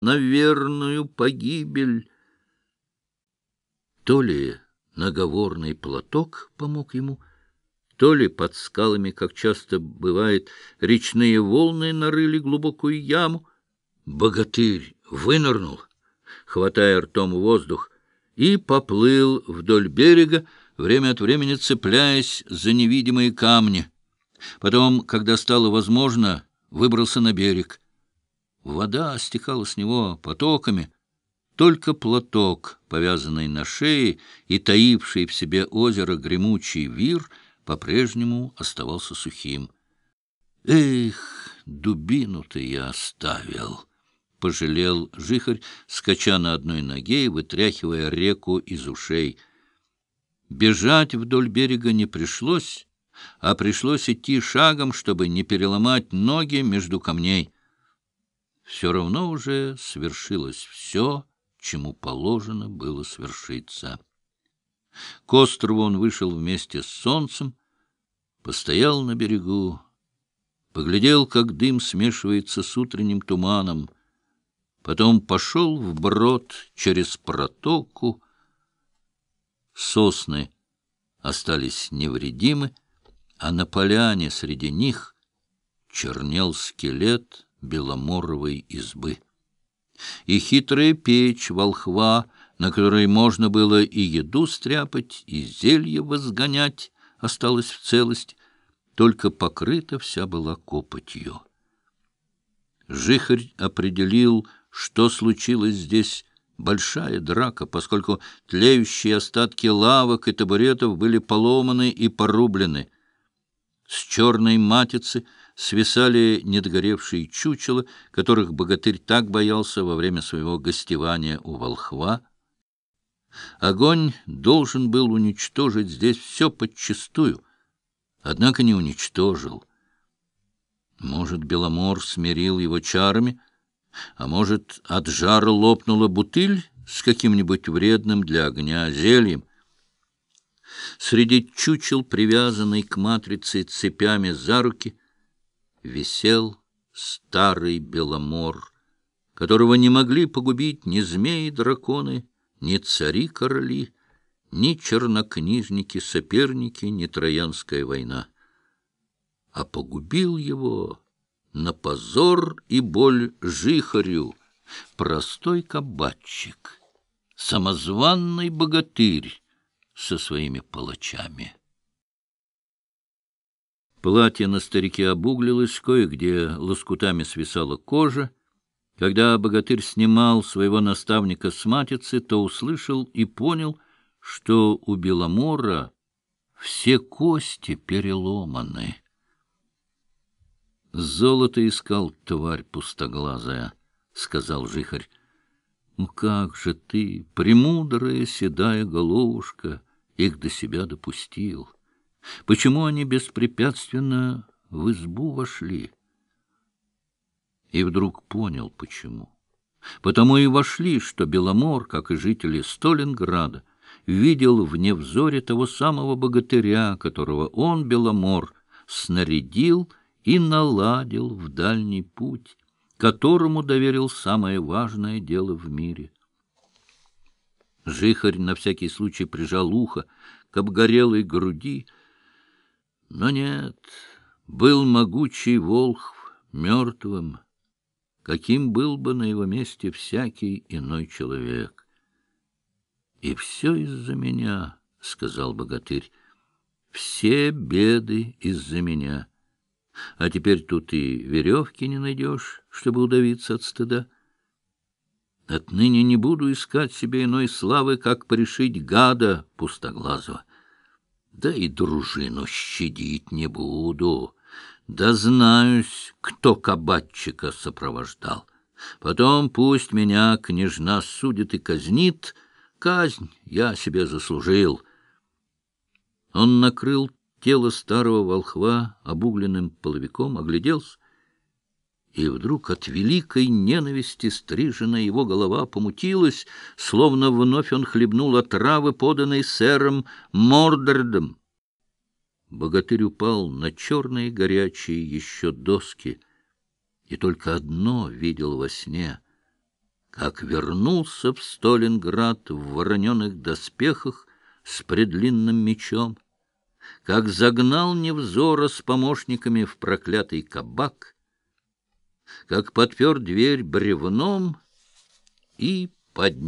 на верную погибель. То ли наговорный платок помог ему, то ли под скалами, как часто бывает, речные волны нарыли глубокую яму. Богатырь вынырнул, хватая ртом воздух, и поплыл вдоль берега, время от времени цепляясь за невидимые камни. Потом, когда стало возможно, выбрался на берег. Вода стекала с него потоками. Только платок, повязанный на шее и таивший в себе озеро гремучий вир, по-прежнему оставался сухим. «Эх, дубину-то я оставил!» — пожалел жихарь, скача на одной ноге и вытряхивая реку из ушей. Бежать вдоль берега не пришлось, а пришлось идти шагом, чтобы не переломать ноги между камней. Все равно уже свершилось все, чему положено было свершиться. К острову он вышел вместе с солнцем, постоял на берегу, поглядел, как дым смешивается с утренним туманом, потом пошел вброд через протоку. Сосны остались невредимы, а на поляне среди них чернел скелет беломоровой избы. И хитрая печь волхва, на которой можно было и еду стряпать, и зелье возгонять, осталась в целости, только покрыта вся была копотью. Жихарь определил, что случилось здесь большая драка, поскольку тлеющие остатки лавок и табуретов были поломаны и порублены. С черной матицы свисали недогоревшие чучела, которых богатырь так боялся во время своего гостевания у волхва. Огонь должен был уничтожить здесь все подчистую, однако не уничтожил. Может, Беломор смирил его чарами, а может, от жара лопнула бутыль с каким-нибудь вредным для огня зельем. Среди чучел, привязанной к матрице цепями за руки, висел старый Беломор, которого не могли погубить ни змеи-драконы, ни цари-короли, ни чернокнижники-соперники, ни Троянская война. А погубил его на позор и боль жихарю простой кабачик, самозванный богатырь со своими палачами. Платье на старике обуглилось, кое-где лоскутами свисала кожа. Когда богатырь снимал своего наставника с матицы, то услышал и понял, что у Беломора все кости переломаны. «Золото искал, тварь пустоглазая», — сказал жихарь. «Ну как же ты, премудрая седая головушка, их до себя допустил?» Почему они беспрепятственно в избу вошли? И вдруг понял, почему. Потому и вошли, что Беломор, как и жители Сталинграда, видел в невзоре того самого богатыря, которого он, Беломор, снарядил и наладил в дальний путь, которому доверил самое важное дело в мире. Жихарь на всякий случай прижал ухо к обгорелой груди, но нет, был могучий Волхв мертвым, каким был бы на его месте всякий иной человек. — И все из-за меня, — сказал богатырь, — все беды из-за меня. А теперь тут и веревки не найдешь, чтобы удавиться от стыда. Отныне не буду искать себе иной славы, как пришить гада пустоглазого. Да и дружину щадить не буду. Да знаюсь, кто кабачика сопровождал. Потом пусть меня княжна судит и казнит. Казнь я себе заслужил. Он накрыл тело старого волхва обугленным половиком, огляделся и вдруг от великой ненависти стриженная его голова помутилась, словно вновь он хлебнул отравы, поданной сэром Мордордом. Богатырь упал на черные горячие еще доски, и только одно видел во сне как вернулся в Сталинград в вороненых доспехах с предлинным мечом, как загнал Невзора с помощниками в проклятый кабак, как подпер дверь бревном и поднял.